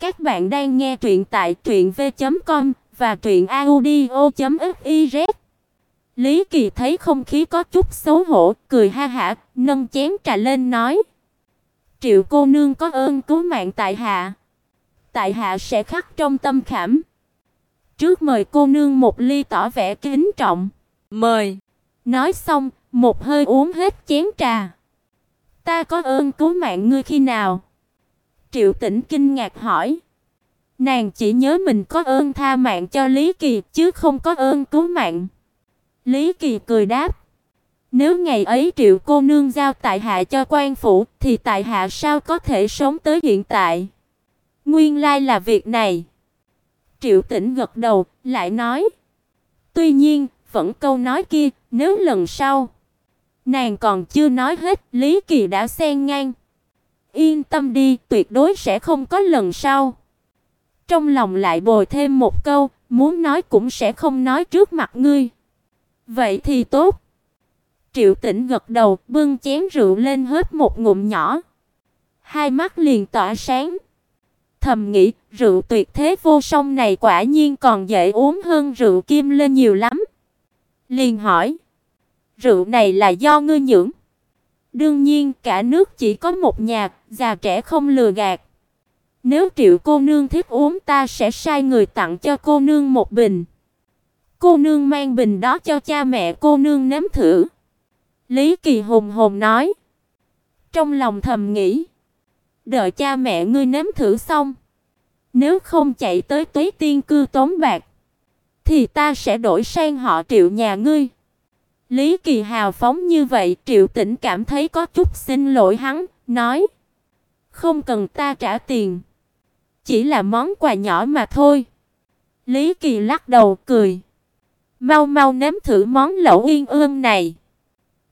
Các bạn đang nghe truyện tại truyệnv.com và truyệnaudio.fiz. Lý Kỳ thấy không khí có chút xấu hổ, cười ha hả, nâng chén trà lên nói: "Triệu cô nương có ơn cứu mạng tại hạ, tại hạ sẽ khắc trong tâm khảm." Trước mời cô nương một ly tỏ vẻ kính trọng. "Mời." Nói xong, một hơi uống hết chén trà. "Ta có ơn cứu mạng ngươi khi nào?" Triệu Tĩnh kinh ngạc hỏi. Nàng chỉ nhớ mình có ơn tha mạng cho Lý Kỳ chứ không có ơn cứu mạng. Lý Kỳ cười đáp: "Nếu ngày ấy Triệu cô nương giao tại hạ cho quan phủ thì tại hạ sao có thể sống tới hiện tại?" Nguyên lai là việc này. Triệu Tĩnh gật đầu, lại nói: "Tuy nhiên, vẫn câu nói kia, nếu lần sau." Nàng còn chưa nói hết, Lý Kỳ đã xen ngang. Yên tâm đi, tuyệt đối sẽ không có lần sau. Trong lòng lại bồi thêm một câu, muốn nói cũng sẽ không nói trước mặt ngươi. Vậy thì tốt. Triệu Tĩnh gật đầu, bưng chén rượu lên hớp một ngụm nhỏ. Hai mắt liền tỏa sáng. Thầm nghĩ, rượu tuyệt thế vô song này quả nhiên còn dễ uống hơn rượu kim lên nhiều lắm. Liền hỏi, rượu này là do ngươi nhưỡng? Đương nhiên, cả nước chỉ có một nhà, già trẻ không lừa gạt. Nếu Triệu cô nương thích uống ta sẽ sai người tặng cho cô nương một bình. Cô nương mang bình đó cho cha mẹ cô nương nếm thử." Lý Kỳ hùng hồn nói. Trong lòng thầm nghĩ, đợi cha mẹ ngươi nếm thử xong, nếu không chạy tới Tây Tiên cư tốn bạc, thì ta sẽ đổi sang họ Triệu nhà ngươi. Lý Kỳ hào phóng như vậy, Triệu Tĩnh cảm thấy có chút xin lỗi hắn, nói: "Không cần ta trả tiền, chỉ là món quà nhỏ mà thôi." Lý Kỳ lắc đầu cười: "Mau mau nếm thử món lẩu yên ương này,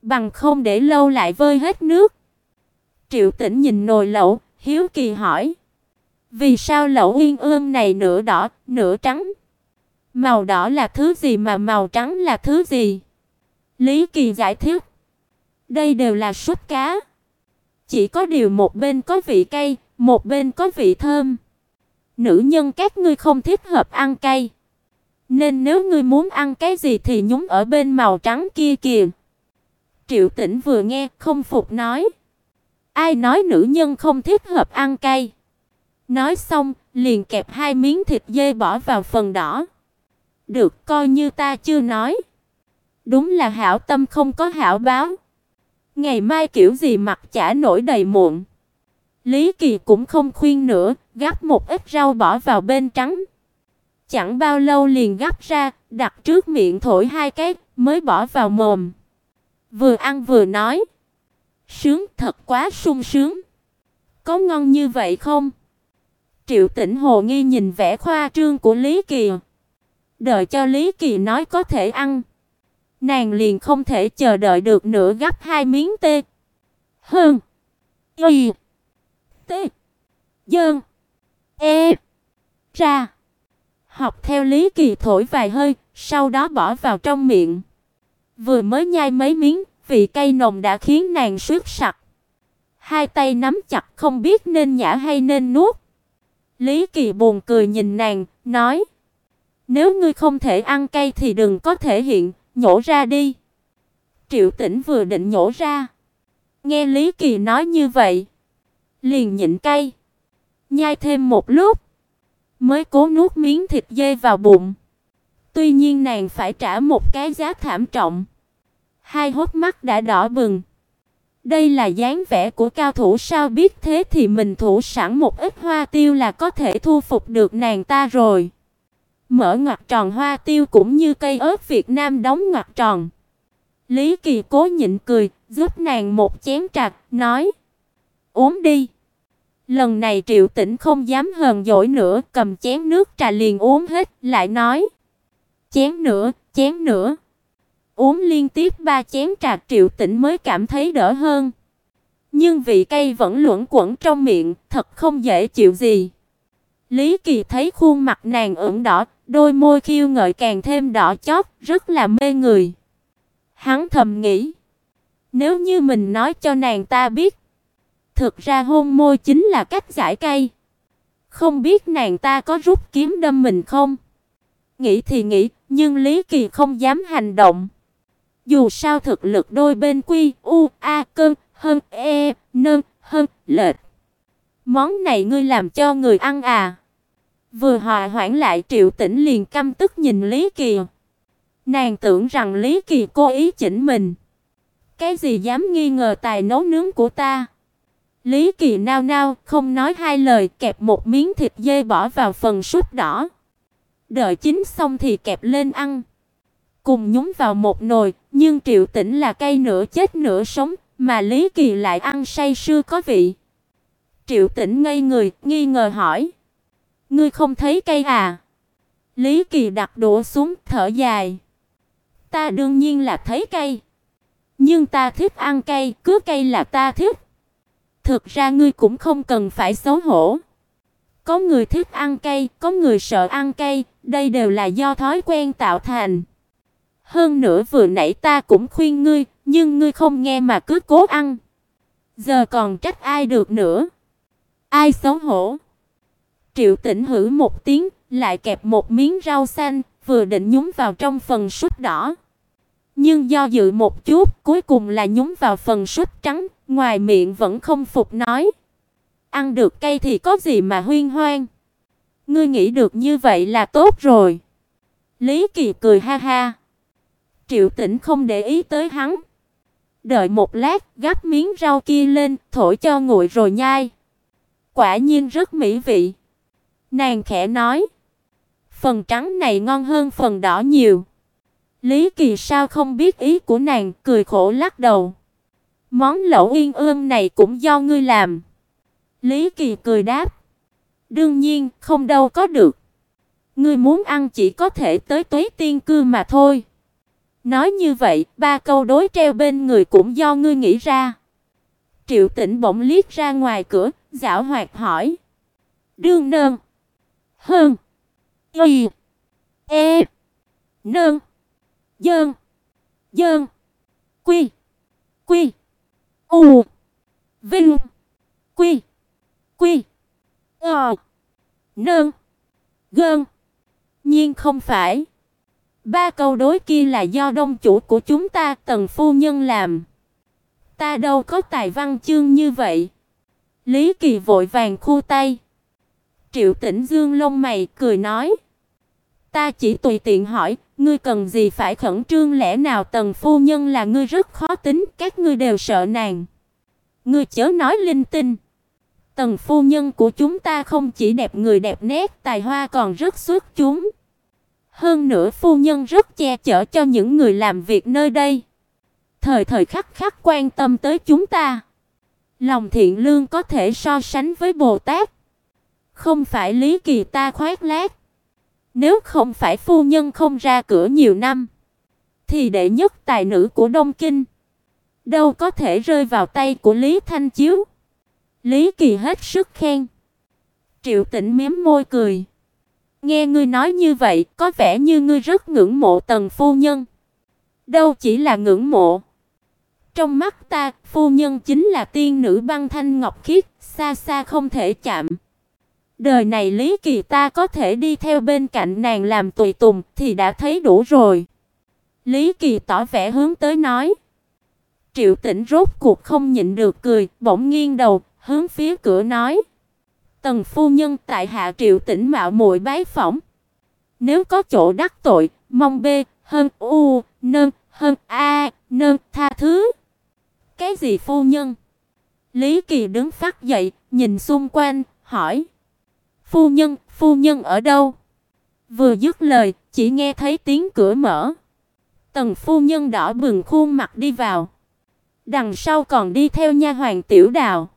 bằng không để lâu lại vơi hết nước." Triệu Tĩnh nhìn nồi lẩu, hiếu kỳ hỏi: "Vì sao lẩu yên ương này nửa đỏ, nửa trắng? Màu đỏ là thứ gì mà màu trắng là thứ gì?" Lý Kỳ giải thích. Đây đều là súp cá. Chỉ có điều một bên có vị cay, một bên có vị thơm. Nữ nhân các ngươi không thích hợp ăn cay. Nên nếu ngươi muốn ăn cái gì thì nhúng ở bên màu trắng kia kìa. Triệu Tĩnh vừa nghe, không phục nói: "Ai nói nữ nhân không thích hợp ăn cay?" Nói xong, liền kẹp hai miếng thịt dê bỏ vào phần đỏ. "Được, coi như ta chưa nói." Đúng là hảo tâm không có hảo báo. Ngày mai kiểu gì mặt chả nổi đầy muộn. Lý Kỳ cũng không khuyên nữa, gắp một ít rau bỏ vào bên trắng. Chẳng bao lâu liền gắp ra, đặt trước miệng thổi hai cái, mới bỏ vào mồm. Vừa ăn vừa nói: "Sướng thật quá sung sướng. Có ngon như vậy không?" Triệu Tĩnh hồ nghi nhìn vẻ khoa trương của Lý Kỳ. Đợi cho Lý Kỳ nói có thể ăn, Nàng liền không thể chờ đợi được nữa gấp hai miếng tê. Hơn. Y. Tê. Dơn. E. Ra. Học theo Lý Kỳ thổi vài hơi, sau đó bỏ vào trong miệng. Vừa mới nhai mấy miếng, vị cay nồng đã khiến nàng suýt sặc. Hai tay nắm chặt không biết nên nhả hay nên nuốt. Lý Kỳ buồn cười nhìn nàng, nói: "Nếu ngươi không thể ăn cay thì đừng có thể hiện, nhổ ra đi." Triệu Tĩnh vừa định nhổ ra, nghe Lý Kỳ nói như vậy, liền nhịn cay, nhai thêm một lúc, mới cố nuốt miếng thịt dê vào bụng. Tuy nhiên nàng phải trả một cái giá thảm trọng. Hai hốc mắt đã đỏ bừng. Đây là dáng vẻ của cao thủ sao biết thế thì mình thủ sẵn một ít hoa tiêu là có thể thu phục được nàng ta rồi. Mở ngoặc tròn hoa tiêu cũng như cây ớt Việt Nam đóng ngoặc tròn. Lý Kỳ cố nhịn cười, giúp nàng một chén trà, nói: "Uống đi." Lần này Triệu Tĩnh không dám hờn dỗi nữa, cầm chén nước trà liền uống hết, lại nói: "Chén nữa, chén nữa." Uống liên tiếp ba chén trà Triệu Tĩnh mới cảm thấy đỡ hơn. Nhưng vị cay vẫn luẩn quẩn trong miệng, thật không dễ chịu gì. Lý Kỳ thấy khuôn mặt nàng ửng đỏ, đôi môi khiêu ngợi càng thêm đỏ chót, rất là mê người. Hắn thầm nghĩ, nếu như mình nói cho nàng ta biết, thực ra hôn môi chính là cách giải cay, Không biết nàng ta có rút kiếm đâm mình không? Nghĩ thì nghĩ, nhưng Lý Kỳ không dám hành động. Dù sao thực lực đôi bên quy, u, a, cơn, hơn, e, nơn, hơn, lệch. Món này ngươi làm cho người ăn à? Vừa hòa hoãn lại Triệu Tĩnh liền căm tức nhìn Lý Kỳ. Nàng tưởng rằng Lý Kỳ cố ý chỉnh mình. Cái gì dám nghi ngờ tài nấu nướng của ta? Lý Kỳ nao nao, không nói hai lời, kẹp một miếng thịt dê bỏ vào phần súp đỏ. Đợi chín xong thì kẹp lên ăn. Cùng nhúng vào một nồi, nhưng Triệu Tĩnh là cây nửa chết nửa sống, mà Lý Kỳ lại ăn say sưa có vị. Triệu Tĩnh ngây người, nghi ngờ hỏi: "Ngươi không thấy cây à?" Lý Kỳ đặt đũa xuống, thở dài: "Ta đương nhiên là thấy cây, nhưng ta thích ăn cây, cứ cây là ta thích." Thực ra ngươi cũng không cần phải xấu hổ. Có người thích ăn cây có người sợ ăn cây đây đều là do thói quen tạo thành. Hơn nữa vừa nãy ta cũng khuyên ngươi, nhưng ngươi không nghe mà cứ cố ăn. Giờ còn trách ai được nữa? Ai xấu hổ? Triệu Tĩnh hử một tiếng, lại kẹp một miếng rau xanh, vừa định nhúng vào trong phần súp đỏ. Nhưng do dự một chút, cuối cùng là nhúng vào phần súp trắng, ngoài miệng vẫn không phục nói: "Ăn được cay thì có gì mà huyên hoang? Ngươi nghĩ được như vậy là tốt rồi." Lý Kỳ cười ha ha. Triệu Tĩnh không để ý tới hắn. Đợi một lát, gắp miếng rau kia lên, thổi cho nguội rồi nhai. Quả nhiên rất mỹ vị. Nàng khẽ nói: "Phần trắng này ngon hơn phần đỏ nhiều." Lý Kỳ sao không biết ý của nàng, cười khổ lắc đầu. Món lẩu yên ương này cũng do ngươi làm. Lý Kỳ cười đáp. Đương nhiên, không đâu có được. Ngươi muốn ăn chỉ có thể tới Tuế Tiên cư mà thôi. Nói như vậy, ba câu đối treo bên người cũng do ngươi nghĩ ra. Triệu Tĩnh bỗng liếc ra ngoài cửa, giảo hoạt hỏi: "Đương nương, hơn, y, e, nương, Dơn. Dơn. Quy. Quy. U. Vinh. Quy. Quy. Ờ. nương Gơn. Nhiên không phải. Ba câu đối kia là do đông chủ của chúng ta Tần phu nhân làm. Ta đâu có tài văn chương như vậy. Lý Kỳ vội vàng khu tay. Triệu Tĩnh Dương lông mày cười nói: "Ta chỉ tùy tiện hỏi, Ngươi cần gì phải khẩn trương lẽ nào tần phu nhân là ngươi rất khó tính, các ngươi đều sợ nàng. Ngươi chớ nói linh tinh. Tần phu nhân của chúng ta không chỉ đẹp người đẹp nét, tài hoa còn rất xuất chúng. Hơn nữa phu nhân rất che chở cho những người làm việc nơi đây. Thời thời khắc khắc quan tâm tới chúng ta. Lòng thiện lương có thể so sánh với Bồ Tát. Không phải Lý Kỳ ta khoác lác. Nếu không phải phu nhân không ra cửa nhiều năm, thì đệ nhất tài nữ của Đông Kinh đâu có thể rơi vào tay của Lý Thanh Chiếu. Lý Kỳ hết sức khen. Triệu Tĩnh mím môi cười. Nghe ngươi nói như vậy, có vẻ như ngươi rất ngưỡng mộ Tần phu nhân. Đâu chỉ là ngưỡng mộ. Trong mắt ta, phu nhân chính là tiên nữ băng thanh ngọc khiết, xa xa không thể chạm. Đời này Lý Kỳ ta có thể đi theo bên cạnh nàng làm tùy tùng thì đã thấy đủ rồi. Lý Kỳ tỏ vẻ hướng tới nói. Triệu Tĩnh rốt cuộc không nhịn được cười, bỗng nghiêng đầu, hướng phía cửa nói: "Tần phu nhân, tại hạ Triệu Tĩnh mạo muội bái phỏng. Nếu có chỗ đắc tội, mong b hơn u nâng hơn a nâng tha thứ." "Cái gì phu nhân?" Lý Kỳ đứng phát dậy, nhìn xung quanh, hỏi: Phu nhân, phu nhân ở đâu? Vừa dứt lời, chỉ nghe thấy tiếng cửa mở. Tần phu nhân đỏ bừng khuôn mặt đi vào. Đằng sau còn đi theo nha hoàng Tiểu Đào.